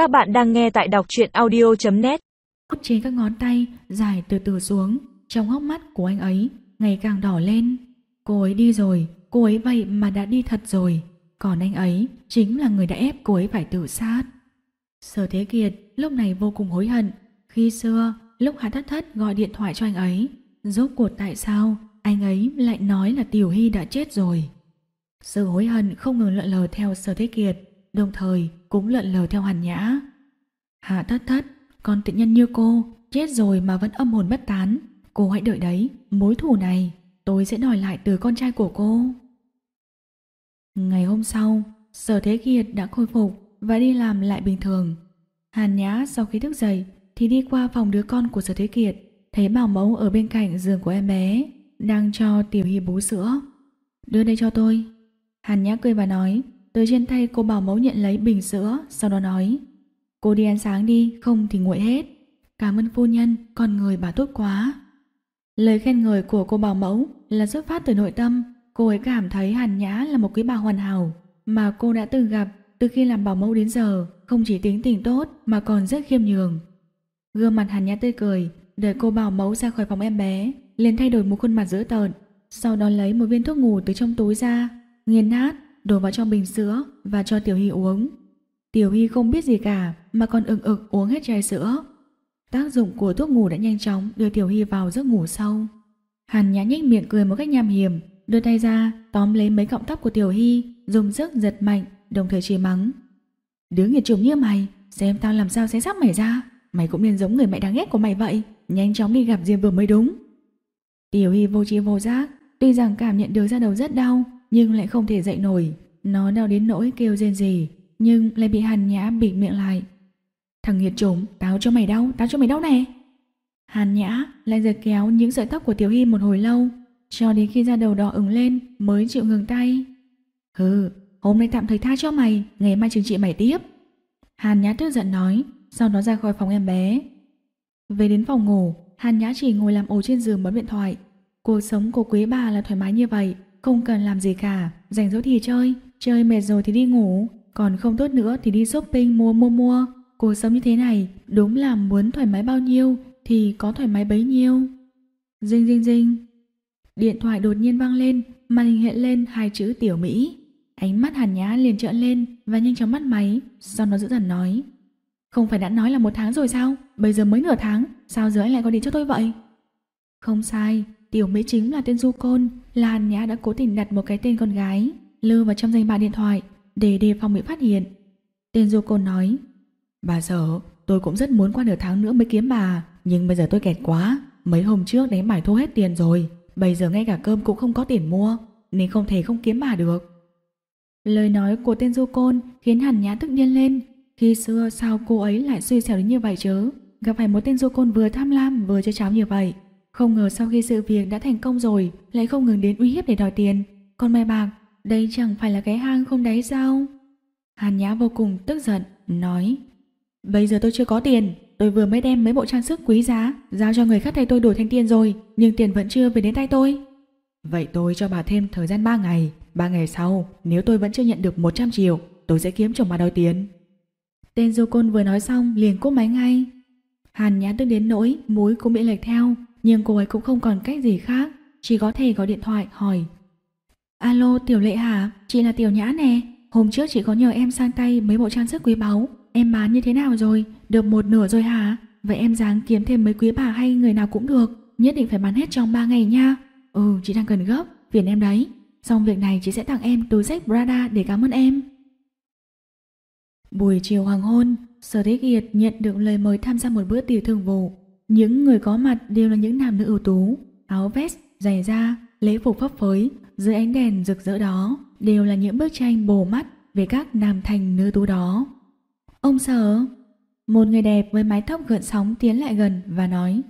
Các bạn đang nghe tại đọc truyện audio.net Trên các ngón tay, dài từ từ xuống, Trong hốc mắt của anh ấy, Ngày càng đỏ lên. Cô ấy đi rồi, Cô ấy vậy mà đã đi thật rồi. Còn anh ấy chính là người đã ép cô ấy phải tự sát. Sở Thế Kiệt lúc này vô cùng hối hận. Khi xưa, lúc hắn thất thất gọi điện thoại cho anh ấy, Rốt cuộc tại sao anh ấy lại nói là Tiểu Hy đã chết rồi? Sự hối hận không ngừng lợn lờ theo Sở Thế Kiệt. Đồng thời cũng lợn lờ theo Hàn Nhã. Hạ thất thất, Con tiện nhân như cô, Chết rồi mà vẫn âm hồn bất tán. Cô hãy đợi đấy, Mối thù này Tôi sẽ đòi lại từ con trai của cô. Ngày hôm sau, Sở Thế Kiệt đã khôi phục Và đi làm lại bình thường. Hàn Nhã sau khi thức dậy Thì đi qua phòng đứa con của Sở Thế Kiệt, Thấy bảo mẫu ở bên cạnh giường của em bé, Đang cho Tiểu Hy bú sữa. Đưa đây cho tôi. Hàn Nhã cười và nói từ trên tay cô bảo mẫu nhận lấy bình sữa, Sau đó nói, Cô đi ăn sáng đi, không thì nguội hết. Cảm ơn phu nhân, con người bà tốt quá. Lời khen ngợi của cô bảo mẫu Là xuất phát từ nội tâm. Cô ấy cảm thấy Hàn Nhã là một quý bà hoàn hảo Mà cô đã từng gặp Từ khi làm bảo mẫu đến giờ. Không chỉ tính tình tốt mà còn rất khiêm nhường. Gương mặt Hàn Nhã tươi cười, Đợi cô bảo mẫu ra khỏi phòng em bé, liền thay đổi một khuôn mặt dữ tợn, Sau đó lấy một viên thuốc ngủ từ trong túi ra, Nghiền nát Đổ vào trong bình sữa Và cho Tiểu Hy uống. Tiểu Hy không biết gì cả, Mà còn ưng ực uống hết chai sữa. Tác dụng của thuốc ngủ đã nhanh chóng Đưa Tiểu Hy vào giấc ngủ sâu. Hàn nhã nhếch miệng cười một cách nham hiểm, Đưa tay ra, tóm lấy mấy cọng tóc của Tiểu Hy, Dùng sức giật mạnh, Đồng thời chỉ mắng. Đứa nghiệt chủng như mày, Xem tao làm sao sẽ sắp mày ra. Mày cũng nên giống người mẹ đáng ghét của mày vậy, Nhanh chóng đi gặp Diêm vừa mới đúng. Tiểu Hy vô chi vô giác, Tuy rằng cảm nhận được ra đầu rất đau nhưng lại không thể dậy nổi. Nó đau đến nỗi kêu rên gì Nhưng lại bị Hàn Nhã bịt miệng lại. Thằng nghiệt trống, táo cho mày đau táo cho mày đau nè. Hàn Nhã lại giật kéo những sợi tóc của Tiểu Hy một hồi lâu Cho đến khi da đầu đỏ ửng lên Mới chịu ngừng tay. Hừ hôm nay tạm thời tha cho mày Ngày mai trừng trị mày tiếp. Hàn Nhã tức giận nói Sau đó ra khỏi phòng em bé. Về đến phòng ngủ, Hàn Nhã chỉ ngồi làm ổ trên giường bấm điện thoại. Cuộc sống của quý bà là thoải mái như vậy, không cần làm gì cả, rảnh rỗi thì chơi, chơi mệt rồi thì đi ngủ, còn không tốt nữa thì đi shopping mua mua mua. Cuộc sống như thế này, đúng là muốn thoải mái bao nhiêu thì có thoải mái bấy nhiêu. Dinh dinh dinh. Điện thoại đột nhiên vang lên, màn hình hiện lên hai chữ tiểu Mỹ. Ánh mắt Hàn Nhã liền trợn lên và nhanh chóng mắt máy, sau đó giữ dần nói. Không phải đã nói là một tháng rồi sao? Bây giờ mới nửa tháng, sao giờ anh lại gọi điện cho tôi vậy? Không sai, Tiểu Mỹ chính là tên Du Côn, là Hàn Nhã đã cố tình đặt một cái tên con gái, lưu vào trong danh bạ điện thoại, để đề phòng bị phát hiện. Tên Du Côn nói, Bà sở, tôi cũng rất muốn qua nửa tháng nữa mới kiếm bà, nhưng bây giờ tôi kẹt quá, mấy hôm trước đánh bài thua hết tiền rồi, bây giờ ngay cả cơm cũng không có tiền mua, nên không thể không kiếm bà được. Lời nói của tên Du Côn khiến Hàn Nhã tức nhiên lên, khi xưa sao cô ấy lại suy xẻo đến như vậy chứ? Gặp phải một tên du côn vừa tham lam vừa chơi cháo như vậy. Không ngờ sau khi sự việc đã thành công rồi lại không ngừng đến uy hiếp để đòi tiền. Còn mai bạc, đây chẳng phải là cái hang không đáy sao? Hàn Nhã vô cùng tức giận, nói Bây giờ tôi chưa có tiền, tôi vừa mới đem mấy bộ trang sức quý giá giao cho người khác thay tôi đổi thành tiền rồi, nhưng tiền vẫn chưa về đến tay tôi. Vậy tôi cho bà thêm thời gian 3 ngày, 3 ngày sau, nếu tôi vẫn chưa nhận được 100 triệu, tôi sẽ kiếm chồng bà đòi tiền. Tên du côn vừa nói xong liền cúp máy ngay. Hàn nhã tức đến nỗi mũi cũng bị lệch theo, nhưng cô ấy cũng không còn cách gì khác, chỉ có thể gọi điện thoại hỏi. Alo Tiểu Lệ hả? Chị là Tiểu Nhã nè. Hôm trước chị có nhờ em sang tay mấy bộ trang sức quý báu. Em bán như thế nào rồi? Được một nửa rồi hả? Vậy em dáng kiếm thêm mấy quý bà hay người nào cũng được. Nhất định phải bán hết trong 3 ngày nha. Ừ, chị đang cần gấp. Phiền em đấy. Xong việc này chị sẽ tặng em túi sách Prada để cảm ơn em. Buổi chiều hoàng hôn, Sở Thế Kiệt nhận được lời mời tham gia một bữa tiệc thường vụ. Những người có mặt đều là những nam nữ ưu tú, áo vest, giày da, lễ phục phấp phới, dưới ánh đèn rực rỡ đó đều là những bức tranh bồ mắt về các nam thành nữ tú đó. Ông Sở, một người đẹp với mái tóc gợn sóng tiến lại gần và nói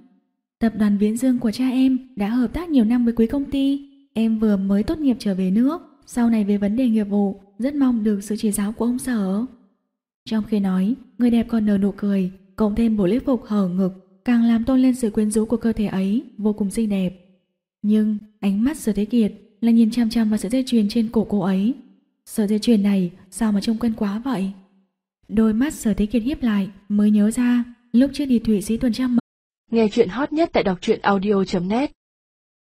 Tập đoàn Viễn Dương của cha em đã hợp tác nhiều năm với quý công ty. Em vừa mới tốt nghiệp trở về nước, sau này về vấn đề nghiệp vụ, rất mong được sự chỉ giáo của ông Sở. Trong khi nói, người đẹp còn nở nụ cười, cộng thêm bộ lễ phục hở ngực, càng làm tôn lên sự quyến rũ của cơ thể ấy, vô cùng xinh đẹp. Nhưng ánh mắt Sở Thế Kiệt là nhìn chăm chăm vào sợi dây chuyền trên cổ cô ấy. Sợi dây chuyền này sao mà trông quen quá vậy? Đôi mắt sở thế kiệt hiếp lại mới nhớ ra lúc trước đi Thụy Sĩ tuần tra Nghe chuyện hot nhất tại đọc truyện audio.net